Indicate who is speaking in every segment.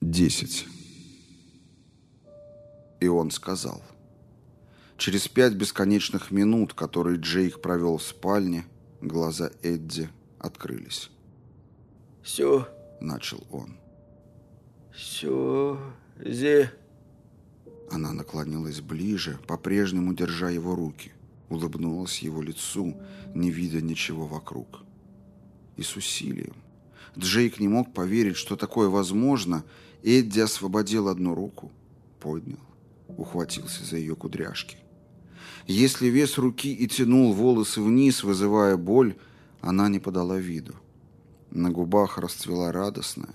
Speaker 1: Десять. И он сказал. Через пять бесконечных минут, которые Джейк провел в спальне, глаза Эдди открылись.
Speaker 2: «Все», —
Speaker 1: начал он.
Speaker 2: «Сюзи...»
Speaker 1: Она наклонилась ближе, по-прежнему держа его руки, улыбнулась его лицу, не видя ничего вокруг. И с усилием. Джейк не мог поверить, что такое возможно, Эдди освободил одну руку, поднял, ухватился за ее кудряшки. Если вес руки и тянул волосы вниз, вызывая боль, она не подала виду. На губах расцвела радостная,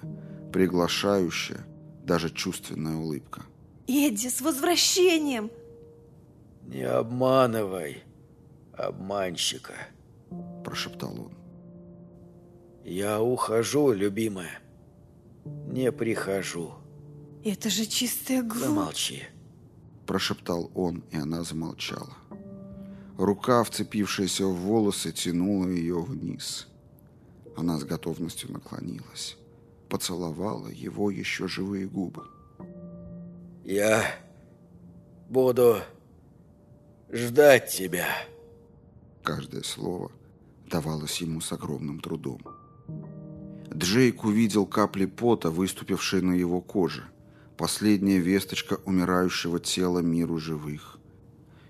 Speaker 1: приглашающая, даже чувственная улыбка.
Speaker 3: «Эдди, с возвращением!»
Speaker 2: «Не обманывай обманщика», –
Speaker 1: прошептал он.
Speaker 2: «Я ухожу, любимая не прихожу.
Speaker 3: Это же чистая глупость.
Speaker 2: Замолчи.
Speaker 1: Прошептал он, и она замолчала. Рука, вцепившаяся в волосы, тянула ее вниз. Она с готовностью наклонилась. Поцеловала его еще живые губы.
Speaker 2: «Я буду ждать тебя».
Speaker 1: Каждое слово давалось ему с огромным трудом. Джейк увидел капли пота, выступившие на его коже. Последняя весточка умирающего тела миру живых.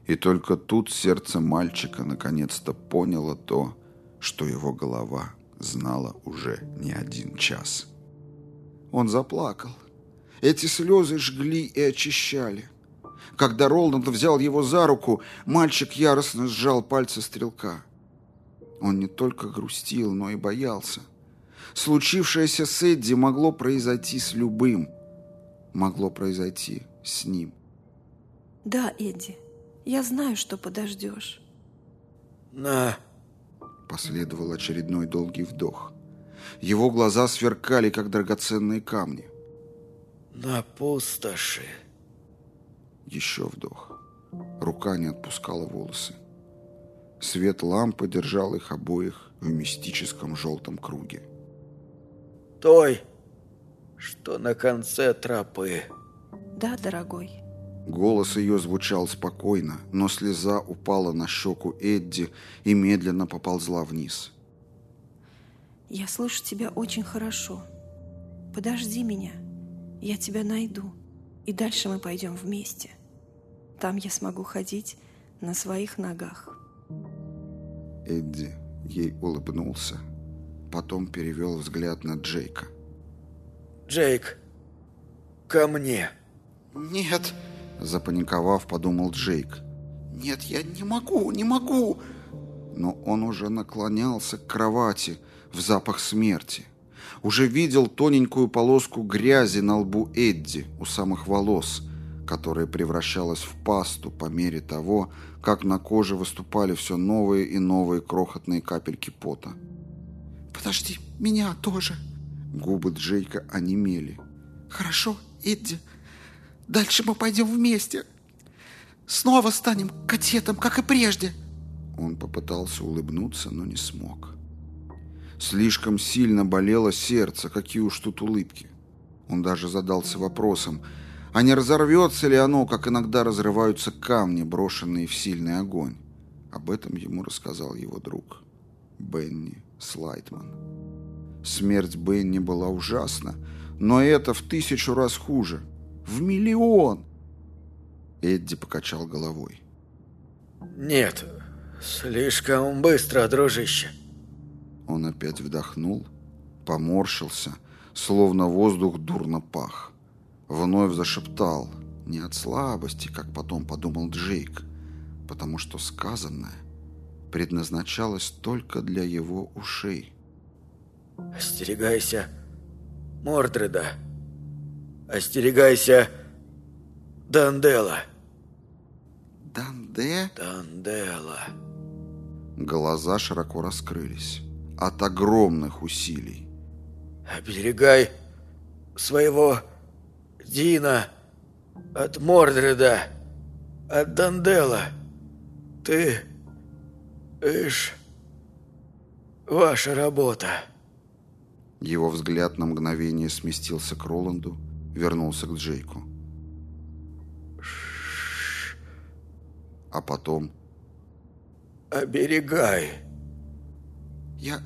Speaker 1: И только тут сердце мальчика наконец-то поняло то, что его голова знала уже не один час. Он заплакал. Эти слезы жгли и очищали. Когда Роланд взял его за руку, мальчик яростно сжал пальцы стрелка. Он не только грустил, но и боялся. Случившееся с Эдди могло произойти с любым. Могло произойти с ним.
Speaker 3: Да, Эдди, я знаю, что подождешь.
Speaker 2: На.
Speaker 1: Последовал очередной долгий вдох. Его глаза сверкали, как драгоценные камни.
Speaker 2: На пустоши.
Speaker 1: Еще вдох. Рука не отпускала волосы. Свет лампы держал их обоих в мистическом желтом круге
Speaker 2: той, что на конце тропы.
Speaker 3: Да, дорогой.
Speaker 1: Голос ее звучал спокойно, но слеза упала на щеку Эдди и медленно поползла вниз.
Speaker 3: Я слышу тебя очень хорошо. Подожди меня. Я тебя найду. И дальше мы пойдем вместе. Там я смогу ходить на своих ногах.
Speaker 1: Эдди ей улыбнулся потом перевел взгляд на Джейка.
Speaker 2: «Джейк, ко мне!»
Speaker 1: «Нет!» – запаниковав, подумал Джейк. «Нет, я не могу, не могу!» Но он уже наклонялся к кровати в запах смерти. Уже видел тоненькую полоску грязи на лбу Эдди у самых волос, которая превращалась в пасту по мере того, как на коже выступали все новые и новые крохотные капельки пота. «Подожди, меня тоже». Губы Джейка онемели. «Хорошо, Эдди. Дальше мы пойдем вместе. Снова станем кадетом, как и прежде». Он попытался улыбнуться, но не смог. Слишком сильно болело сердце, какие уж тут улыбки. Он даже задался вопросом, а не разорвется ли оно, как иногда разрываются камни, брошенные в сильный огонь. Об этом ему рассказал его друг Бенни Слайтман. Смерть Бенни была ужасна, но это в тысячу раз хуже. В миллион! Эдди покачал головой.
Speaker 2: «Нет, слишком быстро, дружище».
Speaker 1: Он опять вдохнул, поморщился, словно воздух дурно пах. Вновь зашептал, не от слабости, как потом подумал Джейк, потому что сказанное предназначалась только для его ушей.
Speaker 2: «Остерегайся Мордреда! Остерегайся Дандела!»
Speaker 1: «Данде?»
Speaker 2: «Дандела!»
Speaker 1: Глаза широко раскрылись от огромных усилий.
Speaker 2: «Оберегай своего Дина от Мордреда, от Дандела. Ты Ишь, ваша работа.
Speaker 1: Его взгляд на мгновение сместился к Роланду, вернулся к Джейку. А потом...
Speaker 2: «Оберегай!»
Speaker 1: «Я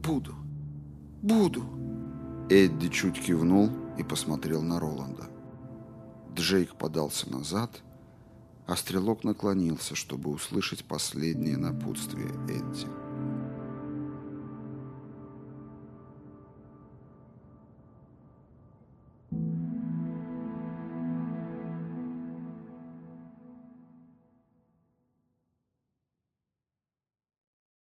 Speaker 1: буду, буду!» Эдди чуть кивнул и посмотрел на Роланда. Джейк подался назад, а стрелок наклонился, чтобы услышать последнее напутствие Эдди.